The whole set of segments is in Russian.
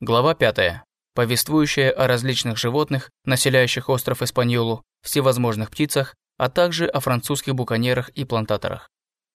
Глава 5. Повествующая о различных животных, населяющих остров Испаньолу, всевозможных птицах, а также о французских буконьерах и плантаторах.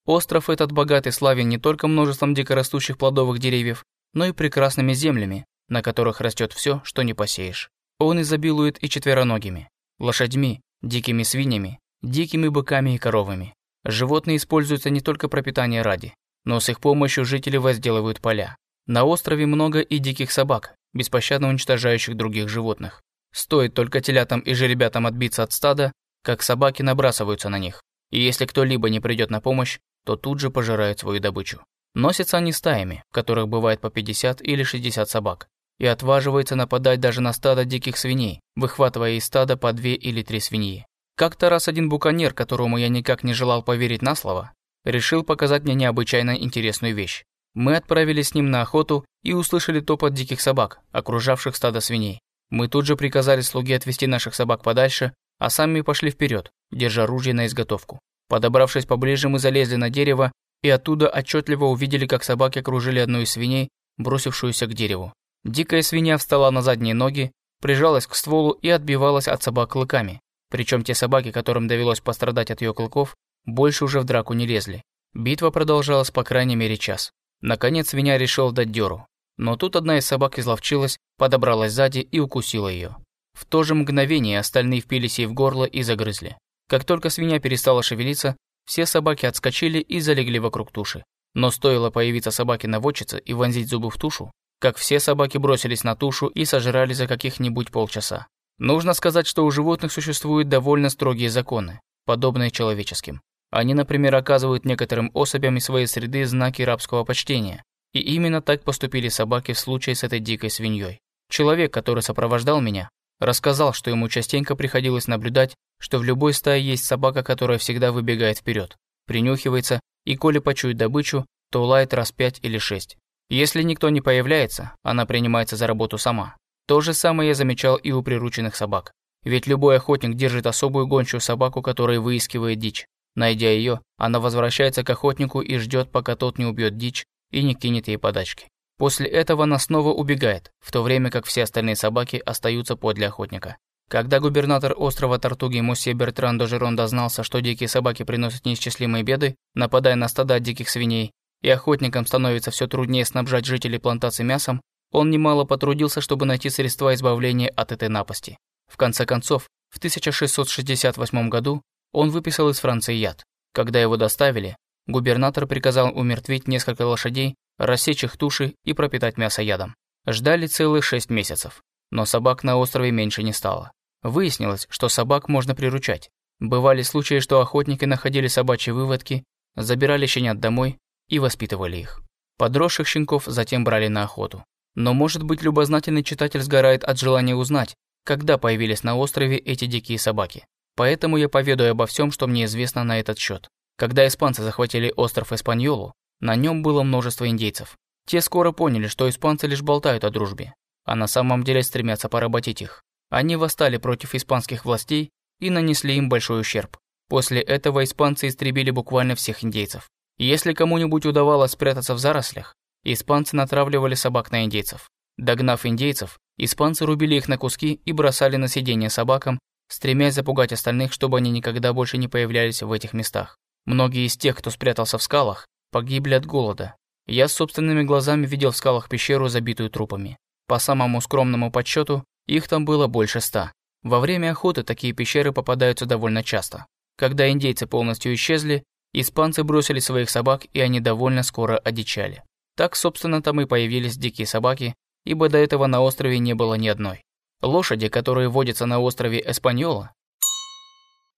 Остров этот богатый славен не только множеством дикорастущих плодовых деревьев, но и прекрасными землями, на которых растет все, что не посеешь. Он изобилует и четвероногими, лошадьми, дикими свиньями, дикими быками и коровами. Животные используются не только пропитание ради, но с их помощью жители возделывают поля. На острове много и диких собак, беспощадно уничтожающих других животных. Стоит только телятам и жеребятам отбиться от стада, как собаки набрасываются на них. И если кто-либо не придет на помощь, то тут же пожирают свою добычу. Носятся они стаями, в которых бывает по 50 или 60 собак, и отваживается нападать даже на стадо диких свиней, выхватывая из стада по две или три свиньи. Как-то раз один буконьер, которому я никак не желал поверить на слово, решил показать мне необычайно интересную вещь. Мы отправились с ним на охоту и услышали топот диких собак, окружавших стадо свиней. Мы тут же приказали слуге отвести наших собак подальше, а сами пошли вперед, держа ружье на изготовку. Подобравшись поближе, мы залезли на дерево и оттуда отчетливо увидели, как собаки окружили одну из свиней, бросившуюся к дереву. Дикая свинья встала на задние ноги, прижалась к стволу и отбивалась от собак клыками. Причем те собаки, которым довелось пострадать от ее клыков, больше уже в драку не лезли. Битва продолжалась по крайней мере час. Наконец свинья решил дать дёру. Но тут одна из собак изловчилась, подобралась сзади и укусила ее. В то же мгновение остальные впились ей в горло и загрызли. Как только свинья перестала шевелиться, все собаки отскочили и залегли вокруг туши. Но стоило появиться собаке-наводчице и вонзить зубы в тушу, как все собаки бросились на тушу и сожрали за каких-нибудь полчаса. Нужно сказать, что у животных существуют довольно строгие законы, подобные человеческим. Они, например, оказывают некоторым особям из своей среды знаки рабского почтения. И именно так поступили собаки в случае с этой дикой свиньей. Человек, который сопровождал меня, рассказал, что ему частенько приходилось наблюдать, что в любой стае есть собака, которая всегда выбегает вперед, принюхивается, и коли почует добычу, то лает раз пять или шесть. Если никто не появляется, она принимается за работу сама. То же самое я замечал и у прирученных собак. Ведь любой охотник держит особую гончую собаку, которая выискивает дичь. Найдя ее, она возвращается к охотнику и ждет, пока тот не убьет дичь и не кинет ей подачки. После этого она снова убегает, в то время как все остальные собаки остаются подле охотника. Когда губернатор острова Тартуги Мосье Бертран Дожерон дознался, что дикие собаки приносят неисчислимые беды, нападая на стада диких свиней, и охотникам становится все труднее снабжать жителей плантации мясом, он немало потрудился, чтобы найти средства избавления от этой напасти. В конце концов, в 1668 году он выписал из Франции яд. Когда его доставили, губернатор приказал умертвить несколько лошадей, рассечь их туши и пропитать мясо ядом. Ждали целых шесть месяцев, но собак на острове меньше не стало. Выяснилось, что собак можно приручать. Бывали случаи, что охотники находили собачьи выводки, забирали щенят домой и воспитывали их. Подросших щенков затем брали на охоту. Но, может быть, любознательный читатель сгорает от желания узнать, когда появились на острове эти дикие собаки. Поэтому я поведаю обо всем, что мне известно на этот счет. Когда испанцы захватили остров Эспаньолу, на нем было множество индейцев. Те скоро поняли, что испанцы лишь болтают о дружбе, а на самом деле стремятся поработить их. Они восстали против испанских властей и нанесли им большой ущерб. После этого испанцы истребили буквально всех индейцев. Если кому-нибудь удавалось спрятаться в зарослях, испанцы натравливали собак на индейцев. Догнав индейцев, испанцы рубили их на куски и бросали на сиденье собакам, стремясь запугать остальных, чтобы они никогда больше не появлялись в этих местах. Многие из тех, кто спрятался в скалах, погибли от голода. Я собственными глазами видел в скалах пещеру, забитую трупами. По самому скромному подсчету, их там было больше ста. Во время охоты такие пещеры попадаются довольно часто. Когда индейцы полностью исчезли, испанцы бросили своих собак, и они довольно скоро одичали. Так, собственно, там и появились дикие собаки, ибо до этого на острове не было ни одной. Лошади, которые водятся на острове Эспаньола,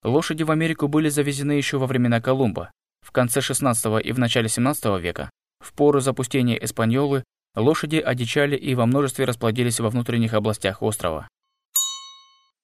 лошади в Америку были завезены еще во времена Колумба. В конце 16 и в начале 17 века, в пору запустения Эспаньолы, лошади одичали и во множестве расплодились во внутренних областях острова.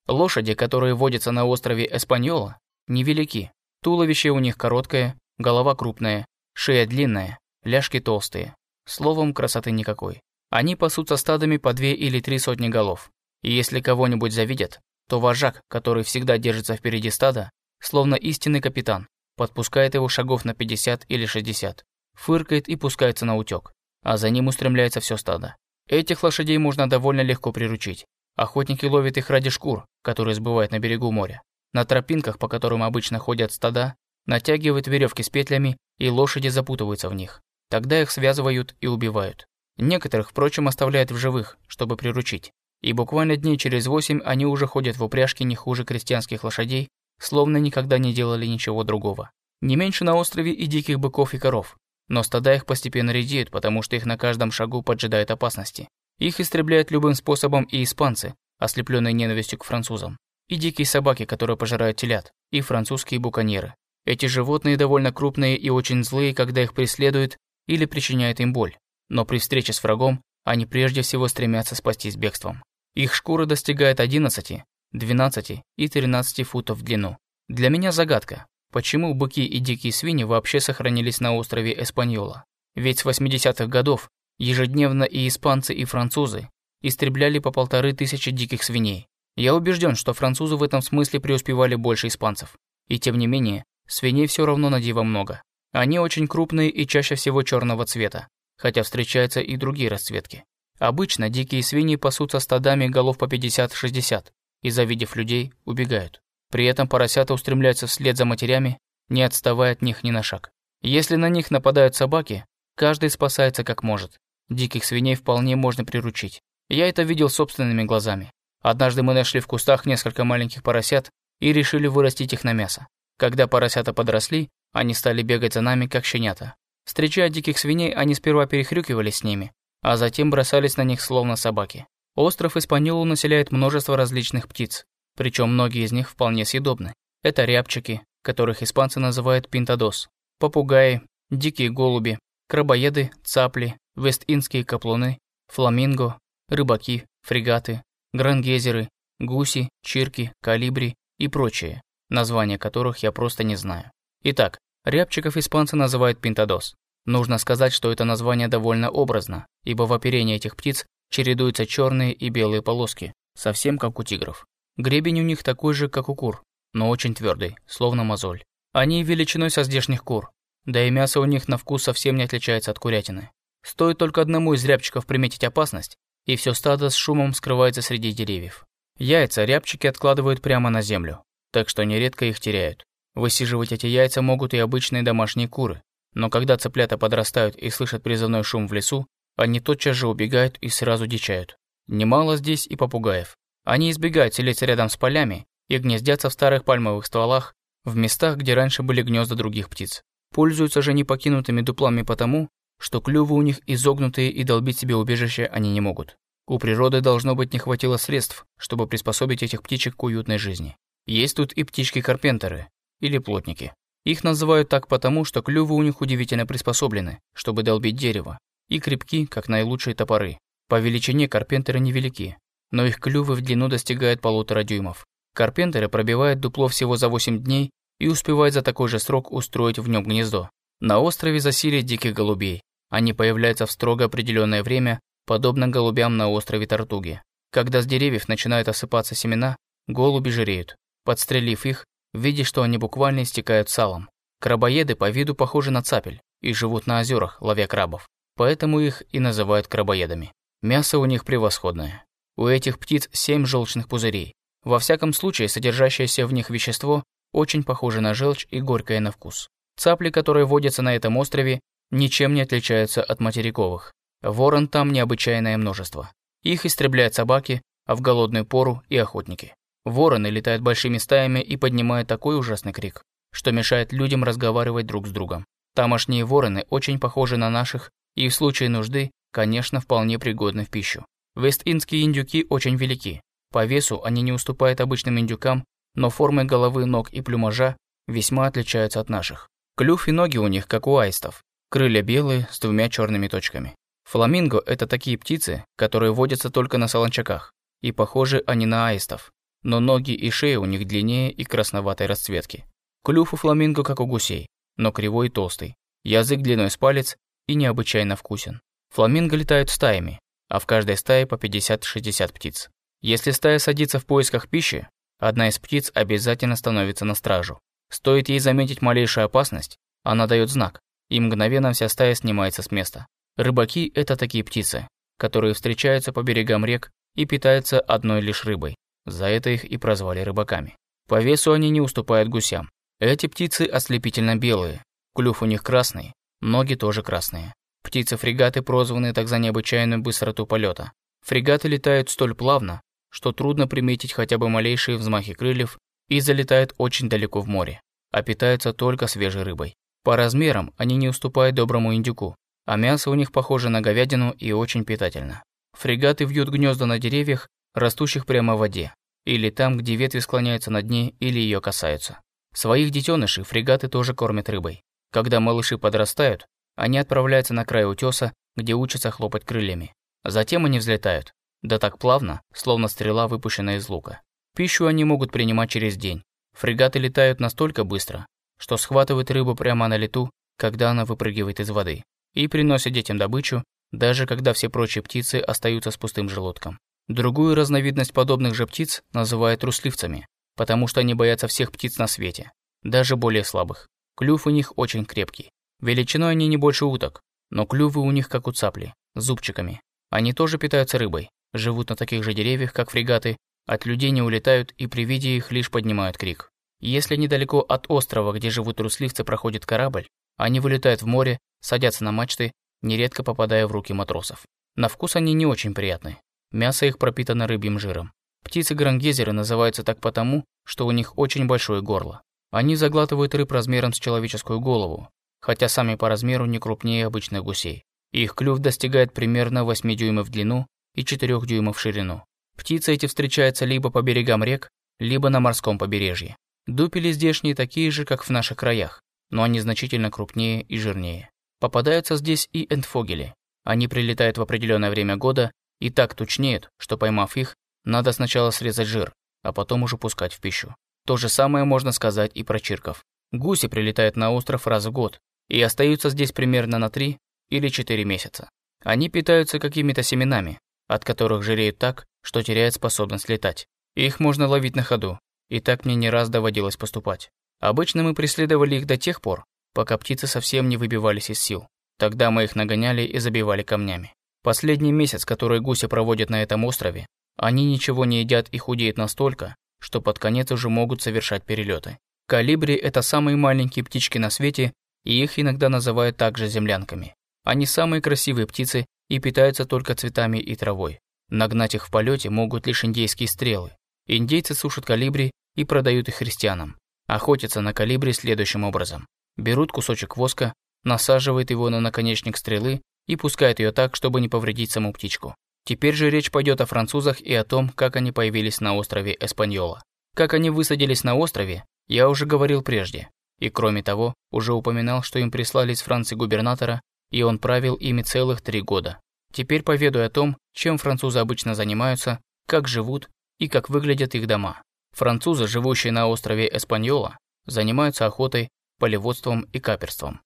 Лошади, которые водятся на острове Эспаньола, невелики. Туловище у них короткое, голова крупная, шея длинная, ляжки толстые. Словом, красоты никакой. Они пасутся стадами по две или три сотни голов. И если кого-нибудь завидят, то вожак, который всегда держится впереди стада, словно истинный капитан, подпускает его шагов на 50 или 60, фыркает и пускается на утёк, а за ним устремляется все стадо. Этих лошадей можно довольно легко приручить. Охотники ловят их ради шкур, которые сбывают на берегу моря. На тропинках, по которым обычно ходят стада, натягивают веревки с петлями, и лошади запутываются в них. Тогда их связывают и убивают. Некоторых, впрочем, оставляют в живых, чтобы приручить. И буквально дней через восемь они уже ходят в упряжке не хуже крестьянских лошадей, словно никогда не делали ничего другого. Не меньше на острове и диких быков и коров. Но стада их постепенно редеют, потому что их на каждом шагу поджидают опасности. Их истребляют любым способом и испанцы, ослепленные ненавистью к французам, и дикие собаки, которые пожирают телят, и французские буконьеры. Эти животные довольно крупные и очень злые, когда их преследуют или причиняют им боль. Но при встрече с врагом они прежде всего стремятся спастись бегством. Их шкура достигает 11, 12 и 13 футов в длину. Для меня загадка, почему быки и дикие свиньи вообще сохранились на острове Эспаньола. Ведь с 80-х годов ежедневно и испанцы, и французы истребляли по полторы тысячи диких свиней. Я убежден, что французы в этом смысле преуспевали больше испанцев. И тем не менее, свиней все равно на диво много. Они очень крупные и чаще всего черного цвета, хотя встречаются и другие расцветки. Обычно дикие свиньи пасутся стадами голов по 50-60 и, завидев людей, убегают. При этом поросята устремляются вслед за матерями, не отставая от них ни на шаг. Если на них нападают собаки, каждый спасается как может. Диких свиней вполне можно приручить. Я это видел собственными глазами. Однажды мы нашли в кустах несколько маленьких поросят и решили вырастить их на мясо. Когда поросята подросли, они стали бегать за нами, как щенята. Встречая диких свиней, они сперва перехрюкивались с ними, а затем бросались на них словно собаки. Остров Испаньолу населяет множество различных птиц, причем многие из них вполне съедобны. Это рябчики, которых испанцы называют пинтадос, попугаи, дикие голуби, крабоеды, цапли, вест-индские каплуны, фламинго, рыбаки, фрегаты, грангезеры, гуси, чирки, калибри и прочие, названия которых я просто не знаю. Итак, рябчиков испанцы называют пинтадос. Нужно сказать, что это название довольно образно, ибо в оперении этих птиц чередуются черные и белые полоски, совсем как у тигров. Гребень у них такой же, как у кур, но очень твердый, словно мозоль. Они величиной со здешних кур, да и мясо у них на вкус совсем не отличается от курятины. Стоит только одному из рябчиков приметить опасность, и все стадо с шумом скрывается среди деревьев. Яйца рябчики откладывают прямо на землю, так что нередко их теряют. Высиживать эти яйца могут и обычные домашние куры, но когда цыплята подрастают и слышат призывной шум в лесу, они тотчас же убегают и сразу дичают. Немало здесь и попугаев. Они избегают селиться рядом с полями и гнездятся в старых пальмовых стволах, в местах, где раньше были гнезда других птиц. Пользуются же непокинутыми дуплами потому, что клювы у них изогнутые и долбить себе убежище они не могут. У природы должно быть не хватило средств, чтобы приспособить этих птичек к уютной жизни. Есть тут и птички-карпентеры, или плотники. Их называют так потому, что клювы у них удивительно приспособлены, чтобы долбить дерево, и крепки, как наилучшие топоры. По величине карпентеры невелики, но их клювы в длину достигают полутора дюймов. Карпентеры пробивают дупло всего за 8 дней и успевают за такой же срок устроить в нем гнездо. На острове засилие диких голубей. Они появляются в строго определенное время, подобно голубям на острове Тартуги. Когда с деревьев начинают осыпаться семена, голуби жиреют. Подстрелив их, видя, что они буквально истекают салом. Крабоеды по виду похожи на цапель и живут на озерах, ловя крабов. Поэтому их и называют крабоедами. Мясо у них превосходное. У этих птиц семь желчных пузырей. Во всяком случае, содержащееся в них вещество очень похоже на желчь и горькое на вкус. Цапли, которые водятся на этом острове, ничем не отличаются от материковых. Ворон там необычайное множество. Их истребляют собаки, а в голодную пору и охотники. Вороны летают большими стаями и поднимают такой ужасный крик, что мешает людям разговаривать друг с другом. Тамошние вороны очень похожи на наших и в случае нужды, конечно, вполне пригодны в пищу. Вест-индские индюки очень велики. По весу они не уступают обычным индюкам, но формы головы, ног и плюмажа весьма отличаются от наших. Клюв и ноги у них, как у аистов. Крылья белые, с двумя черными точками. Фламинго – это такие птицы, которые водятся только на солончаках, и похожи они на аистов но ноги и шея у них длиннее и красноватой расцветки. Клюв у фламинго как у гусей, но кривой и толстый. Язык длиной с палец и необычайно вкусен. Фламинго летают стаями, а в каждой стае по 50-60 птиц. Если стая садится в поисках пищи, одна из птиц обязательно становится на стражу. Стоит ей заметить малейшую опасность, она дает знак, и мгновенно вся стая снимается с места. Рыбаки – это такие птицы. которые встречаются по берегам рек и питаются одной лишь рыбой. За это их и прозвали рыбаками. По весу они не уступают гусям. Эти птицы ослепительно белые, клюв у них красный, ноги тоже красные. Птицы-фрегаты прозваны так за необычайную быстроту полета. Фрегаты летают столь плавно, что трудно приметить хотя бы малейшие взмахи крыльев и залетают очень далеко в море, а питаются только свежей рыбой. По размерам они не уступают доброму индюку, а мясо у них похоже на говядину и очень питательно. Фрегаты вьют гнезда на деревьях, растущих прямо в воде, или там, где ветви склоняются над ней или ее касаются. Своих детенышей фрегаты тоже кормят рыбой. Когда малыши подрастают, они отправляются на край утеса, где учатся хлопать крыльями. Затем они взлетают, да так плавно, словно стрела, выпущенная из лука. Пищу они могут принимать через день. Фрегаты летают настолько быстро, что схватывают рыбу прямо на лету, когда она выпрыгивает из воды, и приносят детям добычу, даже когда все прочие птицы остаются с пустым желудком. Другую разновидность подобных же птиц называют трусливцами, потому что они боятся всех птиц на свете, даже более слабых. Клюв у них очень крепкий. Величиной они не больше уток, но клювы у них как у цапли, зубчиками. Они тоже питаются рыбой, живут на таких же деревьях, как фрегаты, от людей не улетают и при виде их лишь поднимают крик. Если недалеко от острова, где живут трусливцы, проходит корабль, они вылетают в море, садятся на мачты, нередко попадая в руки матросов. На вкус они не очень приятны. Мясо их пропитано рыбьим жиром. Птицы-грангезеры называются так потому, что у них очень большое горло. Они заглатывают рыб размером с человеческую голову, хотя сами по размеру не крупнее обычных гусей. Их клюв достигает примерно 8 дюймов в длину и 4 дюймов в ширину. Птицы эти встречаются либо по берегам рек, либо на морском побережье. Дупели здешние такие же, как в наших краях, но они значительно крупнее и жирнее. Попадаются здесь и энтфогели. Они прилетают в определенное время года и так тучнеют, что поймав их, надо сначала срезать жир, а потом уже пускать в пищу. То же самое можно сказать и про чирков. Гуси прилетают на остров раз в год и остаются здесь примерно на 3 или 4 месяца. Они питаются какими-то семенами, от которых жиреют так, что теряют способность летать. Их можно ловить на ходу, и так мне не раз доводилось поступать. Обычно мы преследовали их до тех пор, пока птицы совсем не выбивались из сил. Тогда мы их нагоняли и забивали камнями. Последний месяц, который гуси проводят на этом острове, они ничего не едят и худеют настолько, что под конец уже могут совершать перелеты. Калибри – это самые маленькие птички на свете, и их иногда называют также землянками. Они самые красивые птицы и питаются только цветами и травой. Нагнать их в полете могут лишь индейские стрелы. Индейцы сушат калибри и продают их христианам. Охотятся на калибри следующим образом. Берут кусочек воска, насаживают его на наконечник стрелы и пускают ее так, чтобы не повредить саму птичку. Теперь же речь пойдет о французах и о том, как они появились на острове Эспаньола. Как они высадились на острове, я уже говорил прежде. И кроме того, уже упоминал, что им прислали из Франции губернатора, и он правил ими целых три года. Теперь поведаю о том, чем французы обычно занимаются, как живут и как выглядят их дома. Французы, живущие на острове Эспаньола, занимаются охотой, полеводством и каперством.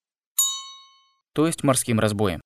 То есть морским разбоем.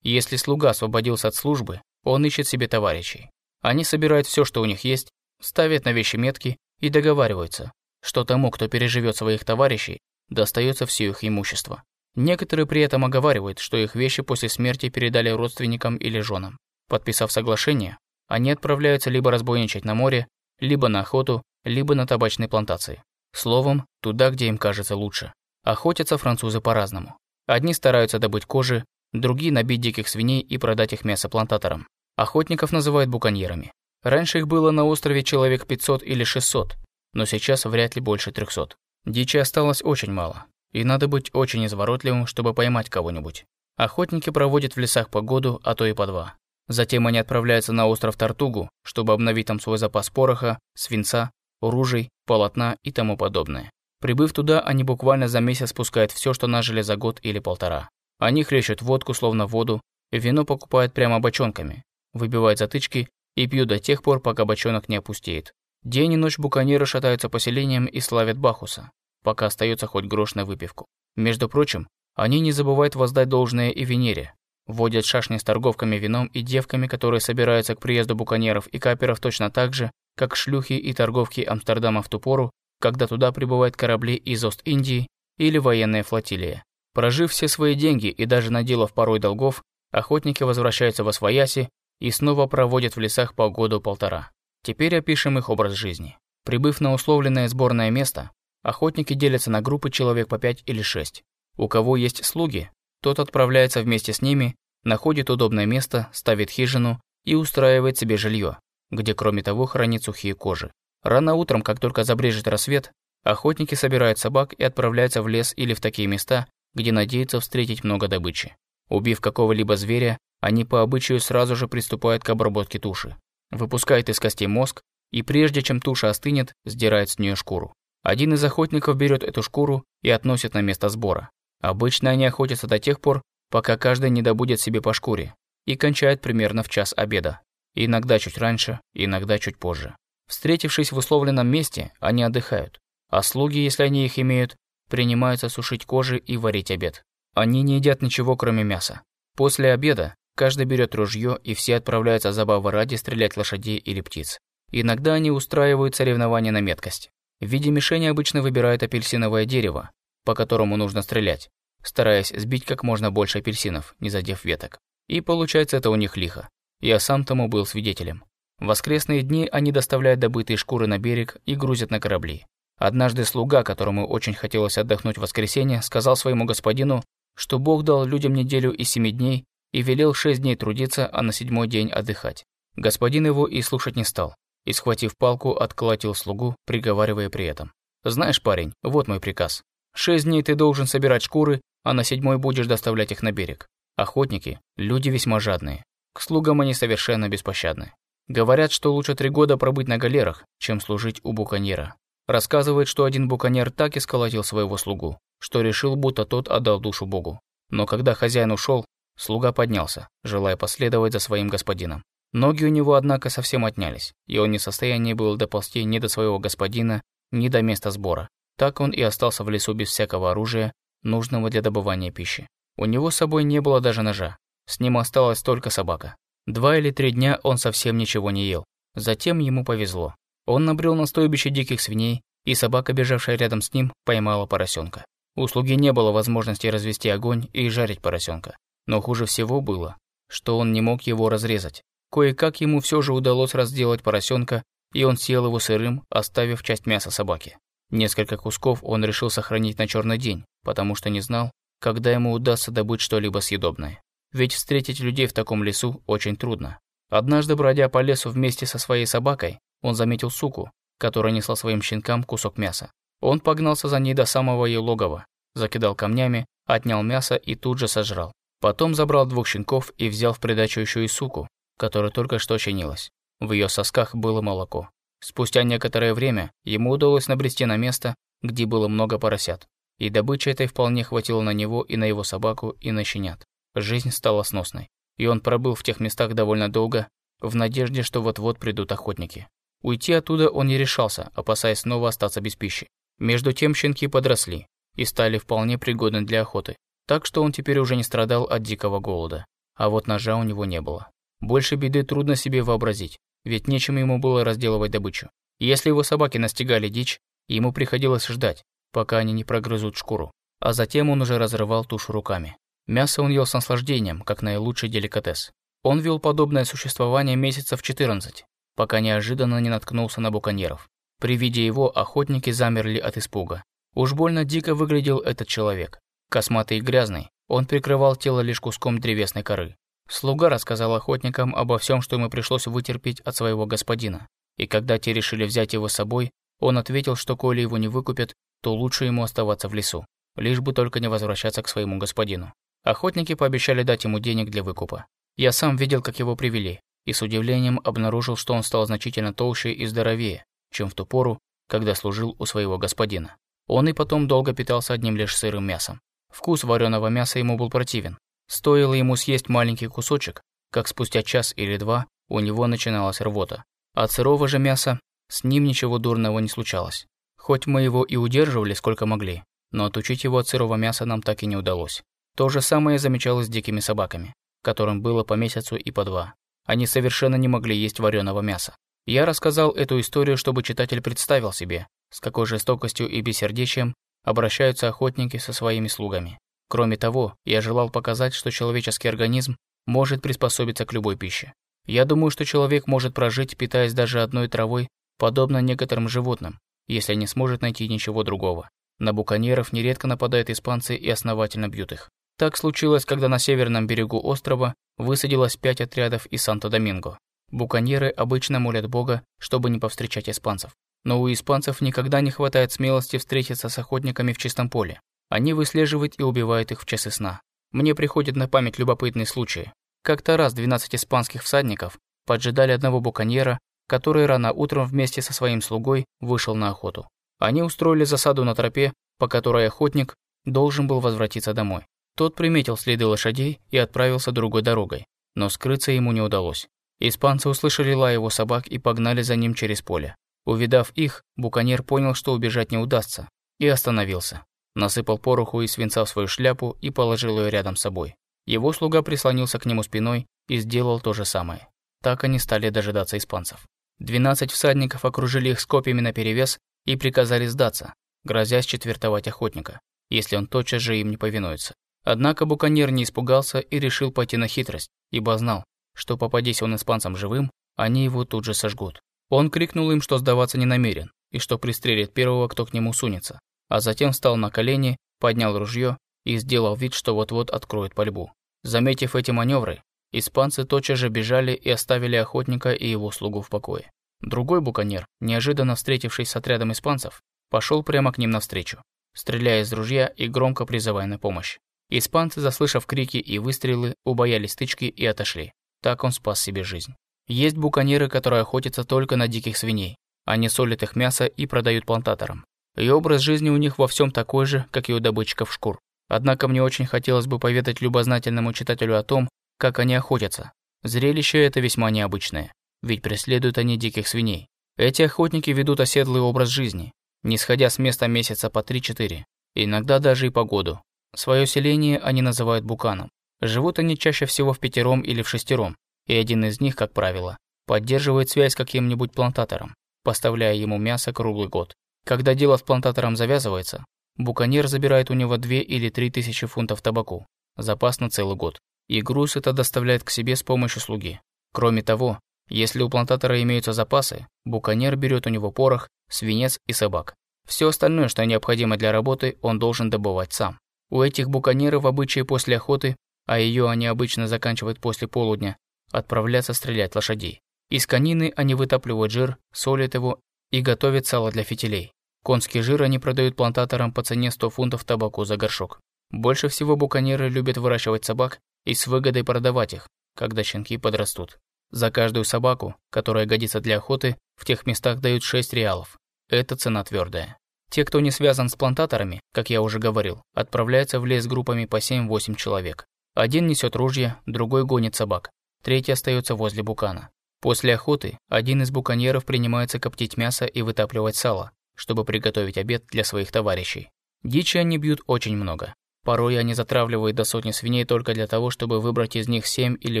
Если слуга освободился от службы, он ищет себе товарищей. Они собирают все, что у них есть, ставят на вещи метки и договариваются, что тому, кто переживет своих товарищей, достается все их имущество. Некоторые при этом оговаривают, что их вещи после смерти передали родственникам или женам. Подписав соглашение, они отправляются либо разбойничать на море, либо на охоту, либо на табачные плантации. Словом, туда, где им кажется лучше. Охотятся французы по-разному. Одни стараются добыть кожи, другие набить диких свиней и продать их мясо плантаторам. Охотников называют буконьерами. Раньше их было на острове человек 500 или 600, но сейчас вряд ли больше 300. Дичи осталось очень мало, и надо быть очень изворотливым, чтобы поймать кого-нибудь. Охотники проводят в лесах по году, а то и по два. Затем они отправляются на остров Тартугу, чтобы обновить там свой запас пороха, свинца, ружей, полотна и тому подобное. Прибыв туда, они буквально за месяц спускают все, что нажили за год или полтора. Они хлещут водку, словно воду, вино покупают прямо бочонками, выбивают затычки и пьют до тех пор, пока бочонок не опустеет. День и ночь буканиры шатаются по селениям и славят Бахуса, пока остается хоть грош на выпивку. Между прочим, они не забывают воздать должное и Венере. Водят шашни с торговками вином и девками, которые собираются к приезду буканеров и каперов точно так же, как шлюхи и торговки Амстердама в ту пору, когда туда прибывают корабли из Ост-Индии или военная флотилия. Прожив все свои деньги и даже наделав порой долгов, Охотники возвращаются во свояси и снова проводят в лесах по году-полтора. Теперь опишем их образ жизни. Прибыв на условленное сборное место, охотники делятся на группы человек по 5 или 6. У кого есть слуги, тот отправляется вместе с ними, находит удобное место, ставит хижину и устраивает себе жилье, где кроме того хранит сухие кожи. Рано утром, как только забрежет рассвет, охотники собирают собак и отправляются в лес или в такие места, где надеются встретить много добычи. Убив какого-либо зверя, они по обычаю сразу же приступают к обработке туши. Выпускают из костей мозг, и прежде чем туша остынет, сдирает с нее шкуру. Один из охотников берет эту шкуру и относит на место сбора. Обычно они охотятся до тех пор, пока каждый не добудет себе по шкуре, и кончают примерно в час обеда. Иногда чуть раньше, иногда чуть позже. Встретившись в условленном месте, они отдыхают, а слуги, если они их имеют, принимаются сушить кожи и варить обед. Они не едят ничего, кроме мяса. После обеда каждый берет ружье и все отправляются забавы ради стрелять лошадей или птиц. Иногда они устраивают соревнования на меткость. В виде мишени обычно выбирают апельсиновое дерево, по которому нужно стрелять, стараясь сбить как можно больше апельсинов, не задев веток. И получается это у них лихо. Я сам тому был свидетелем. В воскресные дни они доставляют добытые шкуры на берег и грузят на корабли. Однажды слуга, которому очень хотелось отдохнуть в воскресенье, сказал своему господину, что Бог дал людям неделю и семи дней и велел шесть дней трудиться, а на седьмой день отдыхать. Господин его и слушать не стал, и, схватив палку, отколотил слугу, приговаривая при этом. «Знаешь, парень, вот мой приказ. Шесть дней ты должен собирать шкуры, а на седьмой будешь доставлять их на берег. Охотники – люди весьма жадные. К слугам они совершенно беспощадны. Говорят, что лучше три года пробыть на галерах, чем служить у буконьера. Рассказывает, что один буконьер так и своего слугу, что решил, будто тот отдал душу Богу. Но когда хозяин ушел, слуга поднялся, желая последовать за своим господином. Ноги у него, однако, совсем отнялись, и он не в состоянии был доползти ни до своего господина, ни до места сбора. Так он и остался в лесу без всякого оружия, нужного для добывания пищи. У него с собой не было даже ножа. С ним осталась только собака. Два или три дня он совсем ничего не ел. Затем ему повезло. Он набрел на стойбище диких свиней, и собака, бежавшая рядом с ним, поймала поросенка. У слуги не было возможности развести огонь и жарить поросенка. Но хуже всего было, что он не мог его разрезать. Кое-как ему все же удалось разделать поросенка, и он съел его сырым, оставив часть мяса собаке. Несколько кусков он решил сохранить на черный день, потому что не знал, когда ему удастся добыть что-либо съедобное. Ведь встретить людей в таком лесу очень трудно. Однажды, бродя по лесу вместе со своей собакой, он заметил суку, которая несла своим щенкам кусок мяса. Он погнался за ней до самого ее логова, закидал камнями, отнял мясо и тут же сожрал. Потом забрал двух щенков и взял в придачу еще и суку, которая только что чинилась. В ее сосках было молоко. Спустя некоторое время ему удалось набрести на место, где было много поросят. И добычи этой вполне хватило на него и на его собаку, и на щенят. Жизнь стала сносной, и он пробыл в тех местах довольно долго, в надежде, что вот-вот придут охотники. Уйти оттуда он не решался, опасаясь снова остаться без пищи. Между тем щенки подросли и стали вполне пригодны для охоты, так что он теперь уже не страдал от дикого голода. А вот ножа у него не было. Больше беды трудно себе вообразить, ведь нечем ему было разделывать добычу. Если его собаки настигали дичь, ему приходилось ждать, пока они не прогрызут шкуру, а затем он уже разрывал тушу руками. Мясо он ел с наслаждением, как наилучший деликатес. Он вел подобное существование месяцев 14, пока неожиданно не наткнулся на буконьеров. При виде его охотники замерли от испуга. Уж больно дико выглядел этот человек. Косматый и грязный, он прикрывал тело лишь куском древесной коры. Слуга рассказал охотникам обо всем, что ему пришлось вытерпеть от своего господина. И когда те решили взять его с собой, он ответил, что коли его не выкупят, то лучше ему оставаться в лесу, лишь бы только не возвращаться к своему господину. Охотники пообещали дать ему денег для выкупа. Я сам видел, как его привели, и с удивлением обнаружил, что он стал значительно толще и здоровее, чем в ту пору, когда служил у своего господина. Он и потом долго питался одним лишь сырым мясом. Вкус вареного мяса ему был противен. Стоило ему съесть маленький кусочек, как спустя час или два у него начиналась рвота. От сырого же мяса с ним ничего дурного не случалось. Хоть мы его и удерживали сколько могли, но отучить его от сырого мяса нам так и не удалось. То же самое замечалось с дикими собаками, которым было по месяцу и по два. Они совершенно не могли есть вареного мяса. Я рассказал эту историю, чтобы читатель представил себе, с какой жестокостью и бессердечием обращаются охотники со своими слугами. Кроме того, я желал показать, что человеческий организм может приспособиться к любой пище. Я думаю, что человек может прожить, питаясь даже одной травой, подобно некоторым животным, если не сможет найти ничего другого. На буконьеров нередко нападают испанцы и основательно бьют их. Так случилось, когда на северном берегу острова высадилось пять отрядов из Санто-Доминго. Буконьеры обычно молят Бога, чтобы не повстречать испанцев. Но у испанцев никогда не хватает смелости встретиться с охотниками в чистом поле. Они выслеживают и убивают их в часы сна. Мне приходит на память любопытный случай. Как-то раз 12 испанских всадников поджидали одного буконьера, который рано утром вместе со своим слугой вышел на охоту. Они устроили засаду на тропе, по которой охотник должен был возвратиться домой. Тот приметил следы лошадей и отправился другой дорогой, но скрыться ему не удалось. Испанцы услышали лай его собак и погнали за ним через поле. Увидав их, буконьер понял, что убежать не удастся, и остановился. Насыпал пороху и свинца в свою шляпу и положил ее рядом с собой. Его слуга прислонился к нему спиной и сделал то же самое. Так они стали дожидаться испанцев. Двенадцать всадников окружили их с копьями наперевес и приказали сдаться, грозясь четвертовать охотника, если он тотчас же им не повинуется. Однако буконьер не испугался и решил пойти на хитрость, ибо знал, что попадись он испанцам живым, они его тут же сожгут. Он крикнул им, что сдаваться не намерен, и что пристрелит первого, кто к нему сунется, а затем встал на колени, поднял ружье и сделал вид, что вот-вот откроет пальбу. Заметив эти маневры, испанцы тотчас же бежали и оставили охотника и его слугу в покое. Другой буконьер, неожиданно встретившись с отрядом испанцев, пошел прямо к ним навстречу, стреляя из ружья и громко призывая на помощь. Испанцы, заслышав крики и выстрелы, убоялись стычки и отошли. Так он спас себе жизнь. Есть буконьеры, которые охотятся только на диких свиней. Они солят их мясо и продают плантаторам. И образ жизни у них во всем такой же, как и у добытчиков шкур. Однако мне очень хотелось бы поведать любознательному читателю о том, как они охотятся. Зрелище это весьма необычное, ведь преследуют они диких свиней. Эти охотники ведут оседлый образ жизни, не сходя с места месяца по 3-4, иногда даже и по году. Свое селение они называют буканом. Живут они чаще всего в пятером или в шестером, и один из них, как правило, поддерживает связь с каким-нибудь плантатором, поставляя ему мясо круглый год. Когда дело с плантатором завязывается, Буканер забирает у него 2 или 3 тысячи фунтов табаку, запас на целый год, и груз это доставляет к себе с помощью слуги. Кроме того, если у плантатора имеются запасы, буканер берет у него порох, свинец и собак. Все остальное, что необходимо для работы, он должен добывать сам. У этих буканеров обычаи после охоты, а ее они обычно заканчивают после полудня, отправляться стрелять лошадей. Из конины они вытапливают жир, солят его и готовят сало для фитилей. Конский жир они продают плантаторам по цене 100 фунтов табаку за горшок. Больше всего буканеры любят выращивать собак и с выгодой продавать их, когда щенки подрастут. За каждую собаку, которая годится для охоты, в тех местах дают 6 реалов. Это цена твердая. Те, кто не связан с плантаторами, как я уже говорил, отправляются в лес группами по 7-8 человек. Один несет ружья, другой гонит собак, третий остается возле букана. После охоты один из буканьеров принимается коптить мясо и вытапливать сало, чтобы приготовить обед для своих товарищей. Дичи они бьют очень много. Порой они затравливают до сотни свиней только для того, чтобы выбрать из них 7 или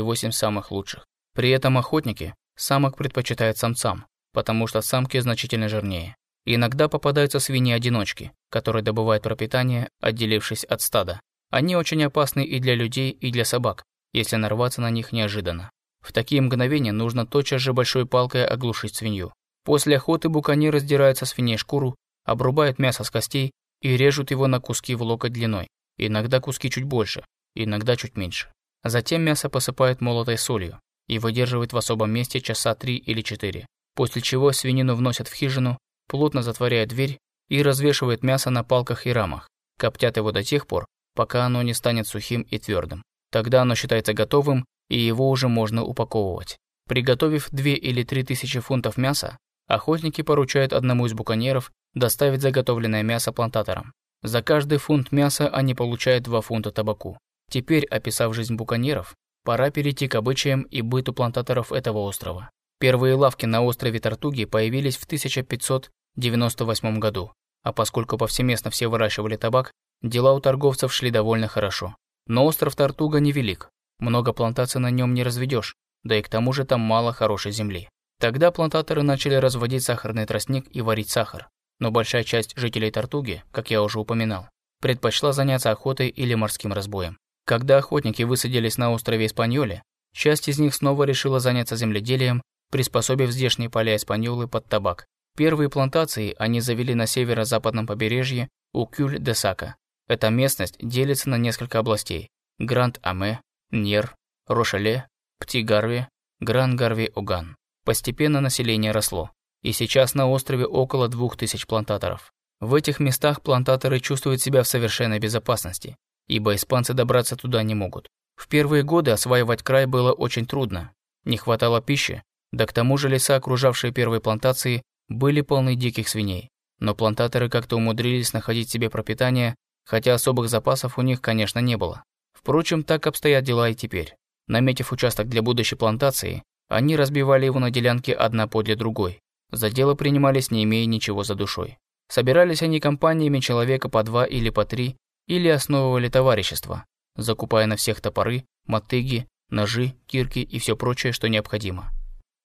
8 самых лучших. При этом охотники самок предпочитают самцам, потому что самки значительно жирнее. Иногда попадаются свиньи-одиночки, которые добывают пропитание, отделившись от стада. Они очень опасны и для людей, и для собак, если нарваться на них неожиданно. В такие мгновения нужно тотчас же большой палкой оглушить свинью. После охоты букани раздирают со свиней шкуру, обрубают мясо с костей и режут его на куски в локоть длиной. Иногда куски чуть больше, иногда чуть меньше. Затем мясо посыпают молотой солью и выдерживают в особом месте часа три или четыре. После чего свинину вносят в хижину, плотно затворяют дверь и развешивают мясо на палках и рамах. Коптят его до тех пор, пока оно не станет сухим и твердым. Тогда оно считается готовым, и его уже можно упаковывать. Приготовив 2 или 3 тысячи фунтов мяса, Охотники поручают одному из буконьеров доставить заготовленное мясо плантаторам. За каждый фунт мяса они получают 2 фунта табаку. Теперь, описав жизнь буконьеров, пора перейти к обычаям и быту плантаторов этого острова. Первые лавки на острове Тартуги появились в 1598 году, а поскольку повсеместно все выращивали табак, дела у торговцев шли довольно хорошо. Но остров Тартуга невелик, много плантаций на нем не разведешь, да и к тому же там мало хорошей земли. Тогда плантаторы начали разводить сахарный тростник и варить сахар. Но большая часть жителей Тартуги, как я уже упоминал, предпочла заняться охотой или морским разбоем. Когда охотники высадились на острове Испаньоле, часть из них снова решила заняться земледелием, приспособив здешние поля Испаньолы под табак. Первые плантации они завели на северо-западном побережье у Кюль-де-Сака. Эта местность делится на несколько областей – Гранд-Аме, Нер, Рошеле, Пти-Гарви, Гран-Гарви-Оган. Постепенно население росло, и сейчас на острове около 2000 плантаторов. В этих местах плантаторы чувствуют себя в совершенной безопасности, ибо испанцы добраться туда не могут. В первые годы осваивать край было очень трудно. Не хватало пищи, да к тому же леса, окружавшие первые плантации, были полны диких свиней. Но плантаторы как-то умудрились находить себе пропитание, хотя особых запасов у них, конечно, не было. Впрочем, так обстоят дела и теперь. Наметив участок для будущей плантации, они разбивали его на делянки одна подле другой. За дело принимались, не имея ничего за душой. Собирались они компаниями человека по два или по три, или основывали товарищество, закупая на всех топоры, мотыги, ножи, кирки и все прочее, что необходимо.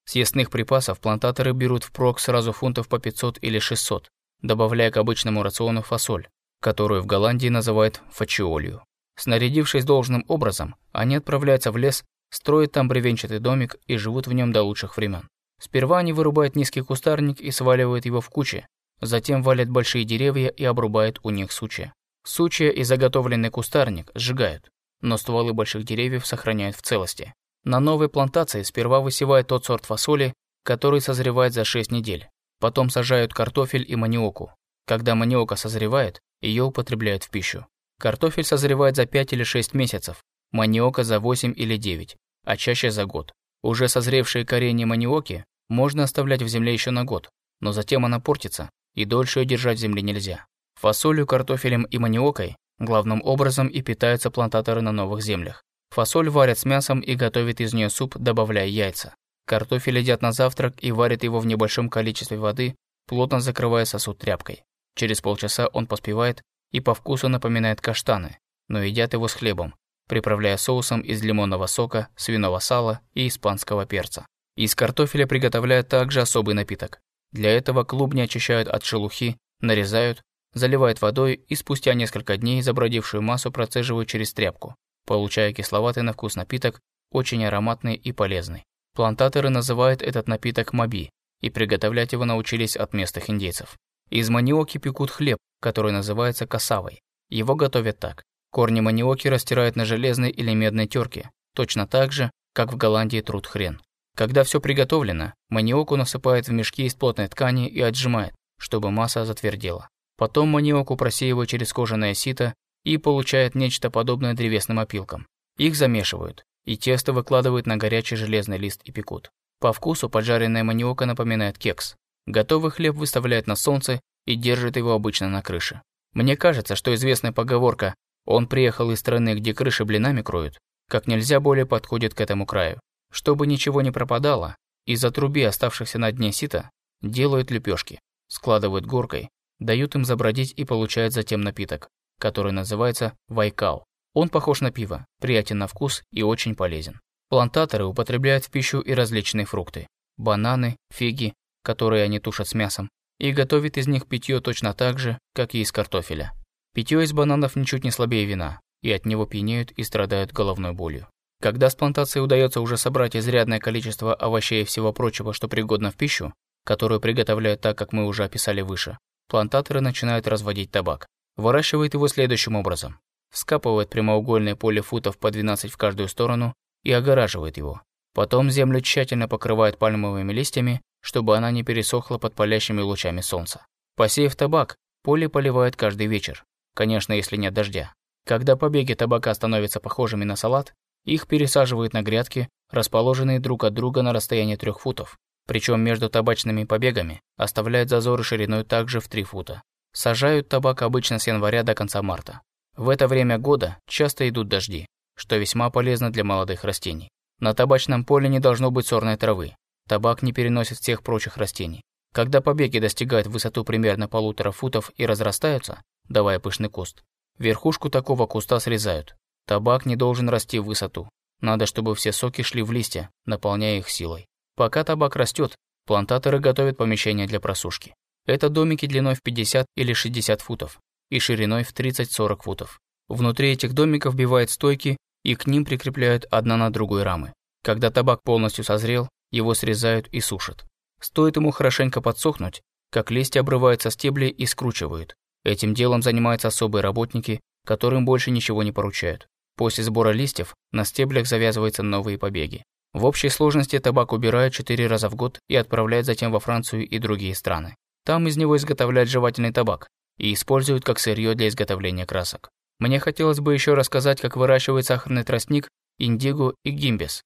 Съестных припасов плантаторы берут впрок сразу фунтов по 500 или 600, добавляя к обычному рациону фасоль, которую в Голландии называют фачиолью. Снарядившись должным образом, они отправляются в лес, строят там бревенчатый домик и живут в нем до лучших времен. Сперва они вырубают низкий кустарник и сваливают его в кучи, затем валят большие деревья и обрубают у них сучья. Сучья и заготовленный кустарник сжигают, но стволы больших деревьев сохраняют в целости. На новой плантации сперва высевают тот сорт фасоли, который созревает за 6 недель. Потом сажают картофель и маниоку. Когда маниока созревает, ее употребляют в пищу. Картофель созревает за 5 или 6 месяцев, маниока за 8 или 9, а чаще за год. Уже созревшие коренья маниоки можно оставлять в земле еще на год, но затем она портится, и дольше ее держать в земле нельзя. Фасолью, картофелем и маниокой главным образом и питаются плантаторы на новых землях. Фасоль варят с мясом и готовят из нее суп, добавляя яйца. Картофель едят на завтрак и варят его в небольшом количестве воды, плотно закрывая сосуд тряпкой. Через полчаса он поспевает и по вкусу напоминает каштаны, но едят его с хлебом, приправляя соусом из лимонного сока, свиного сала и испанского перца. Из картофеля приготовляют также особый напиток. Для этого клубни очищают от шелухи, нарезают, заливают водой и спустя несколько дней забродившую массу процеживают через тряпку, получая кисловатый на вкус напиток, очень ароматный и полезный. Плантаторы называют этот напиток маби, и приготовлять его научились от местных индейцев. Из маниоки пекут хлеб, который называется касавой. Его готовят так. Корни маниоки растирают на железной или медной терке, точно так же, как в Голландии труд хрен. Когда все приготовлено, маниоку насыпают в мешки из плотной ткани и отжимают, чтобы масса затвердела. Потом маниоку просеивают через кожаное сито и получают нечто подобное древесным опилкам. Их замешивают, и тесто выкладывают на горячий железный лист и пекут. По вкусу поджаренная маниока напоминает кекс. Готовый хлеб выставляют на солнце и держат его обычно на крыше. Мне кажется, что известная поговорка «он приехал из страны, где крыши блинами кроют» как нельзя более подходит к этому краю. Чтобы ничего не пропадало, из отруби оставшихся на дне сита делают лепешки, складывают горкой, дают им забродить и получают затем напиток, который называется вайкал. Он похож на пиво, приятен на вкус и очень полезен. Плантаторы употребляют в пищу и различные фрукты. Бананы, фиги, которые они тушат с мясом, и готовят из них питье точно так же, как и из картофеля. Питье из бананов ничуть не слабее вина, и от него пьянеют и страдают головной болью. Когда с плантации удается уже собрать изрядное количество овощей и всего прочего, что пригодно в пищу, которую приготовляют так, как мы уже описали выше, плантаторы начинают разводить табак. Выращивают его следующим образом. Вскапывают прямоугольное поле футов по 12 в каждую сторону и огораживают его. Потом землю тщательно покрывают пальмовыми листьями, чтобы она не пересохла под палящими лучами солнца. Посеяв табак, поле поливают каждый вечер, конечно, если нет дождя. Когда побеги табака становятся похожими на салат, их пересаживают на грядки, расположенные друг от друга на расстоянии трех футов. Причем между табачными побегами оставляют зазоры шириной также в 3 фута. Сажают табак обычно с января до конца марта. В это время года часто идут дожди, что весьма полезно для молодых растений. На табачном поле не должно быть сорной травы. Табак не переносит всех прочих растений. Когда побеги достигают высоту примерно полутора футов и разрастаются, давая пышный куст, верхушку такого куста срезают. Табак не должен расти в высоту. Надо, чтобы все соки шли в листья, наполняя их силой. Пока табак растет, плантаторы готовят помещение для просушки. Это домики длиной в 50 или 60 футов и шириной в 30-40 футов. Внутри этих домиков вбивают стойки и к ним прикрепляют одна на другой рамы. Когда табак полностью созрел, его срезают и сушат. Стоит ему хорошенько подсохнуть, как листья обрываются стебли и скручивают. Этим делом занимаются особые работники, которым больше ничего не поручают. После сбора листьев на стеблях завязываются новые побеги. В общей сложности табак убирают 4 раза в год и отправляют затем во Францию и другие страны. Там из него изготовляют жевательный табак и используют как сырье для изготовления красок. Мне хотелось бы еще рассказать, как выращивают сахарный тростник, индиго и гимбис.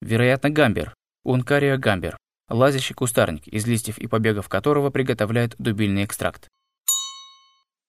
Вероятно, гамбер, ункария гамбер, лазящий кустарник, из листьев и побегов которого приготовляют дубильный экстракт.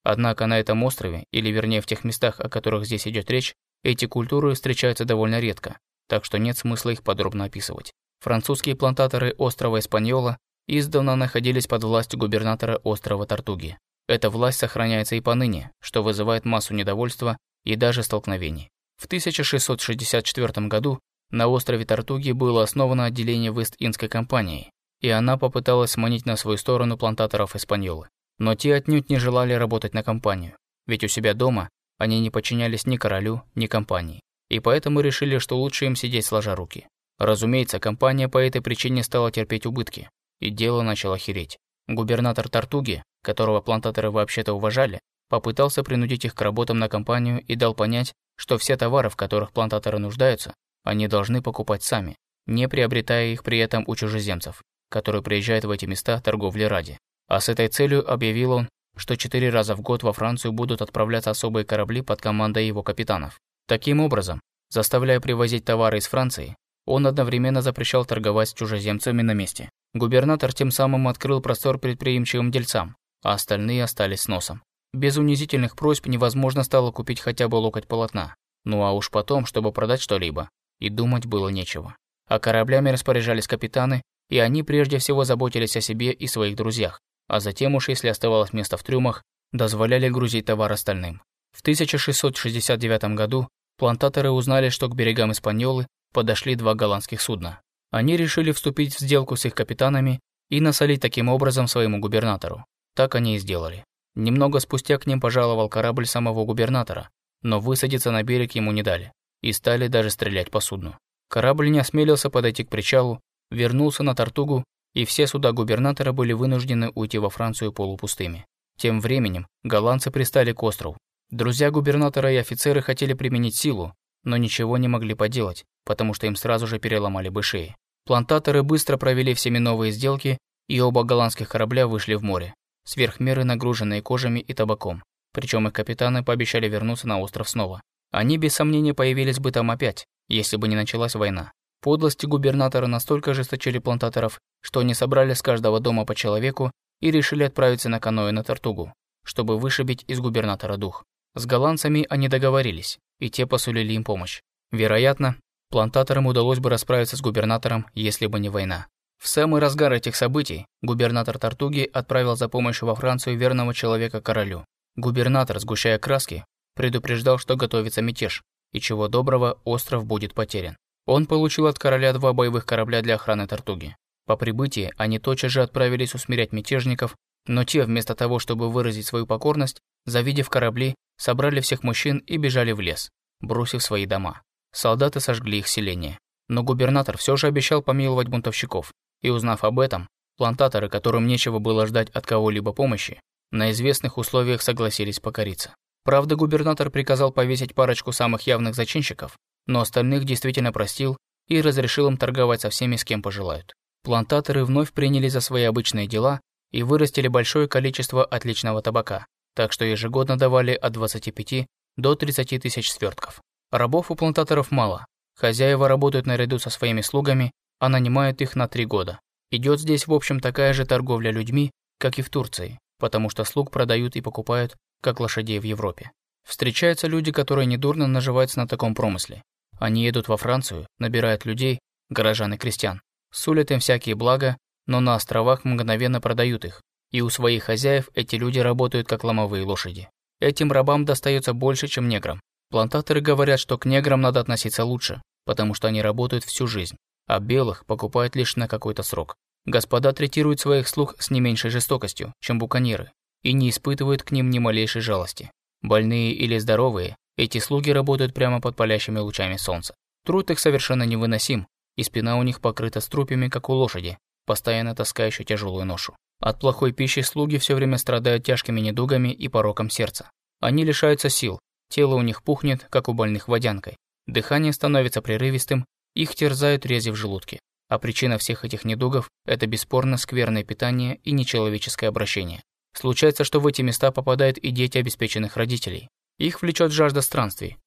Однако на этом острове, или вернее в тех местах, о которых здесь идет речь, эти культуры встречаются довольно редко, так что нет смысла их подробно описывать. Французские плантаторы острова Испаньола издавна находились под властью губернатора острова Тартуги. Эта власть сохраняется и поныне, что вызывает массу недовольства и даже столкновений. В 1664 году на острове Тартуги было основано отделение Вест-Индской компании, и она попыталась сманить на свою сторону плантаторов Испаньолы. Но те отнюдь не желали работать на компанию, ведь у себя дома они не подчинялись ни королю, ни компании, и поэтому решили, что лучше им сидеть сложа руки. Разумеется, компания по этой причине стала терпеть убытки, и дело начало хереть. Губернатор Тартуги, которого плантаторы вообще-то уважали, попытался принудить их к работам на компанию и дал понять, что все товары, в которых плантаторы нуждаются, они должны покупать сами, не приобретая их при этом у чужеземцев, которые приезжают в эти места торговли ради. А с этой целью объявил он, что четыре раза в год во Францию будут отправляться особые корабли под командой его капитанов. Таким образом, заставляя привозить товары из Франции, он одновременно запрещал торговать с чужеземцами на месте. Губернатор тем самым открыл простор предприимчивым дельцам, а остальные остались с носом. Без унизительных просьб невозможно стало купить хотя бы локоть полотна. Ну а уж потом, чтобы продать что-либо, и думать было нечего. А кораблями распоряжались капитаны, и они прежде всего заботились о себе и своих друзьях, а затем уж, если оставалось место в трюмах, дозволяли грузить товар остальным. В 1669 году плантаторы узнали, что к берегам Испаньолы подошли два голландских судна. Они решили вступить в сделку с их капитанами и насолить таким образом своему губернатору. Так они и сделали. Немного спустя к ним пожаловал корабль самого губернатора, но высадиться на берег ему не дали и стали даже стрелять по судну. Корабль не осмелился подойти к причалу, вернулся на Тартугу, и все суда губернатора были вынуждены уйти во Францию полупустыми. Тем временем голландцы пристали к острову. Друзья губернатора и офицеры хотели применить силу, но ничего не могли поделать, потому что им сразу же переломали бы шеи. Плантаторы быстро провели всеми новые сделки, и оба голландских корабля вышли в море, сверх меры нагруженные кожами и табаком. Причем их капитаны пообещали вернуться на остров снова. Они без сомнения появились бы там опять, если бы не началась война. Подлости губернатора настолько ожесточили плантаторов, что они собрали с каждого дома по человеку и решили отправиться на каноэ на Тартугу, чтобы вышибить из губернатора дух. С голландцами они договорились, и те посулили им помощь. Вероятно, плантаторам удалось бы расправиться с губернатором, если бы не война. В самый разгар этих событий губернатор Тартуги отправил за помощью во Францию верного человека королю. Губернатор, сгущая краски, предупреждал, что готовится мятеж, и чего доброго остров будет потерян. Он получил от короля два боевых корабля для охраны Тартуги. По прибытии они тотчас же отправились усмирять мятежников, но те, вместо того, чтобы выразить свою покорность, завидев корабли, собрали всех мужчин и бежали в лес, бросив свои дома. Солдаты сожгли их селение. Но губернатор все же обещал помиловать бунтовщиков, и узнав об этом, плантаторы, которым нечего было ждать от кого-либо помощи, на известных условиях согласились покориться. Правда, губернатор приказал повесить парочку самых явных зачинщиков, но остальных действительно простил и разрешил им торговать со всеми, с кем пожелают. Плантаторы вновь приняли за свои обычные дела и вырастили большое количество отличного табака, так что ежегодно давали от 25 до 30 тысяч свертков. Рабов у плантаторов мало, хозяева работают наряду со своими слугами, а нанимают их на три года. Идет здесь, в общем, такая же торговля людьми, как и в Турции, потому что слуг продают и покупают как лошадей в Европе. Встречаются люди, которые недурно наживаются на таком промысле. Они едут во Францию, набирают людей, горожан и крестьян, сулят им всякие блага, но на островах мгновенно продают их, и у своих хозяев эти люди работают как ломовые лошади. Этим рабам достается больше, чем неграм. Плантаторы говорят, что к неграм надо относиться лучше, потому что они работают всю жизнь, а белых покупают лишь на какой-то срок. Господа третируют своих слуг с не меньшей жестокостью, чем буконьеры, и не испытывают к ним ни малейшей жалости. Больные или здоровые, эти слуги работают прямо под палящими лучами солнца. Труд их совершенно невыносим, и спина у них покрыта струпьями, как у лошади, постоянно таскающей тяжелую ношу. От плохой пищи слуги все время страдают тяжкими недугами и пороком сердца. Они лишаются сил, тело у них пухнет, как у больных водянкой. Дыхание становится прерывистым, их терзают рези в желудке. А причина всех этих недугов – это бесспорно скверное питание и нечеловеческое обращение. Случается, что в эти места попадают и дети обеспеченных родителей. Их влечет жажда странствий.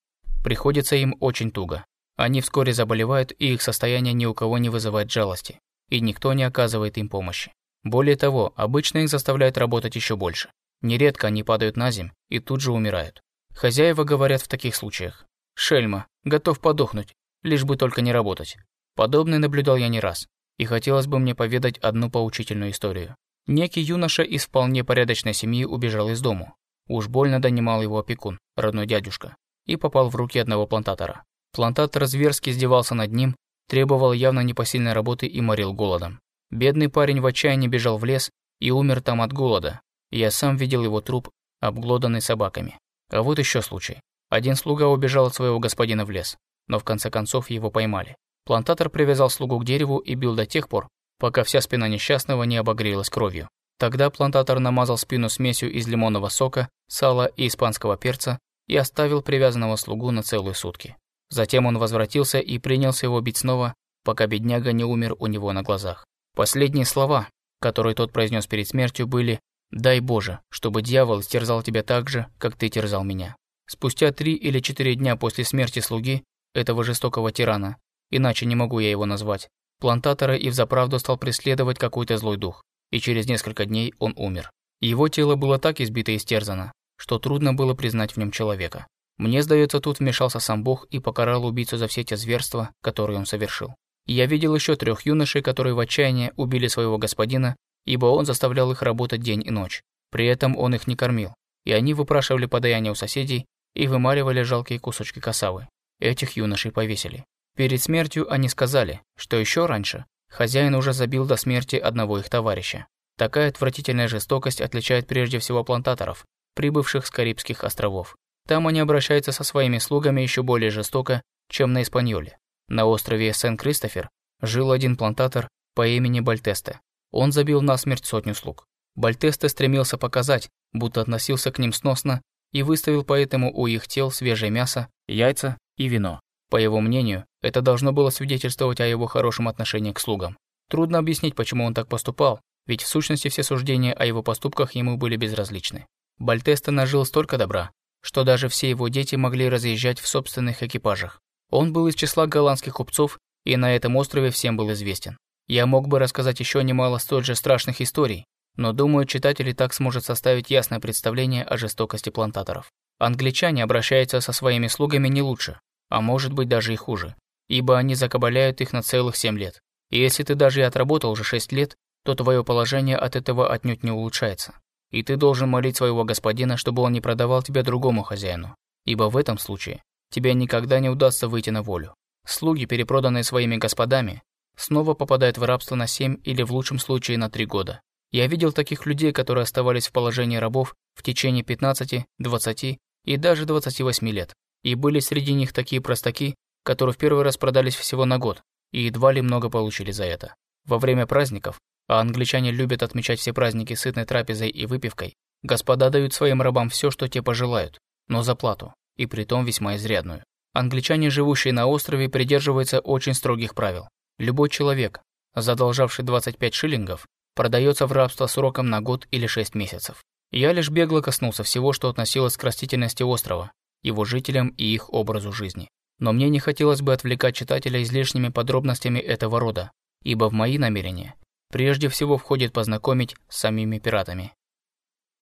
Приходится им очень туго. Они вскоре заболевают, и их состояние ни у кого не вызывает жалости. И никто не оказывает им помощи. Более того, обычно их заставляют работать еще больше. Нередко они падают на земь и тут же умирают. Хозяева говорят в таких случаях. «Шельма, готов подохнуть, лишь бы только не работать». Подобное наблюдал я не раз, и хотелось бы мне поведать одну поучительную историю. Некий юноша из вполне порядочной семьи убежал из дому. Уж больно донимал его опекун, родной дядюшка, и попал в руки одного плантатора. Плантатор зверски издевался над ним, требовал явно непосильной работы и морил голодом. Бедный парень в отчаянии бежал в лес и умер там от голода. Я сам видел его труп, обглоданный собаками. А вот еще случай. Один слуга убежал от своего господина в лес, но в конце концов его поймали. Плантатор привязал слугу к дереву и бил до тех пор, пока вся спина несчастного не обогрелась кровью. Тогда плантатор намазал спину смесью из лимонного сока, сала и испанского перца и оставил привязанного слугу на целые сутки. Затем он возвратился и принялся его бить снова, пока бедняга не умер у него на глазах. Последние слова, которые тот произнес перед смертью, были «Дай Боже, чтобы дьявол стерзал тебя так же, как ты терзал меня». Спустя три или четыре дня после смерти слуги, этого жестокого тирана, иначе не могу я его назвать, плантатора и взаправду стал преследовать какой-то злой дух, и через несколько дней он умер. Его тело было так избито и стерзано, что трудно было признать в нем человека. Мне, сдается, тут вмешался сам Бог и покарал убийцу за все те зверства, которые он совершил. Я видел еще трех юношей, которые в отчаянии убили своего господина, ибо он заставлял их работать день и ночь. При этом он их не кормил, и они выпрашивали подаяние у соседей и вымаливали жалкие кусочки косавы. Этих юношей повесили. Перед смертью они сказали, что еще раньше хозяин уже забил до смерти одного их товарища. Такая отвратительная жестокость отличает прежде всего плантаторов, прибывших с Карибских островов. Там они обращаются со своими слугами еще более жестоко, чем на Испаньоле. На острове Сен-Кристофер жил один плантатор по имени Бальтесте. Он забил насмерть сотню слуг. Бальтесте стремился показать, будто относился к ним сносно и выставил поэтому у их тел свежее мясо, яйца и вино. По его мнению, это должно было свидетельствовать о его хорошем отношении к слугам. Трудно объяснить, почему он так поступал, ведь в сущности все суждения о его поступках ему были безразличны. Бальтеста нажил столько добра, что даже все его дети могли разъезжать в собственных экипажах. Он был из числа голландских купцов, и на этом острове всем был известен. Я мог бы рассказать еще немало столь же страшных историй, но думаю, читатель и так сможет составить ясное представление о жестокости плантаторов. Англичане обращаются со своими слугами не лучше, а может быть даже и хуже, ибо они закабаляют их на целых 7 лет. И если ты даже и отработал уже 6 лет, то твое положение от этого отнюдь не улучшается. И ты должен молить своего господина, чтобы он не продавал тебя другому хозяину, ибо в этом случае тебе никогда не удастся выйти на волю. Слуги, перепроданные своими господами, снова попадают в рабство на 7 или в лучшем случае на 3 года. Я видел таких людей, которые оставались в положении рабов в течение 15, 20 и даже 28 лет. И были среди них такие простаки, которые в первый раз продались всего на год, и едва ли много получили за это. Во время праздников, а англичане любят отмечать все праздники сытной трапезой и выпивкой, господа дают своим рабам все, что те пожелают, но за плату, и притом весьма изрядную. Англичане, живущие на острове, придерживаются очень строгих правил. Любой человек, задолжавший 25 шиллингов, продается в рабство сроком на год или 6 месяцев. Я лишь бегло коснулся всего, что относилось к растительности острова, его жителям и их образу жизни. Но мне не хотелось бы отвлекать читателя излишними подробностями этого рода, ибо в мои намерения прежде всего входит познакомить с самими пиратами.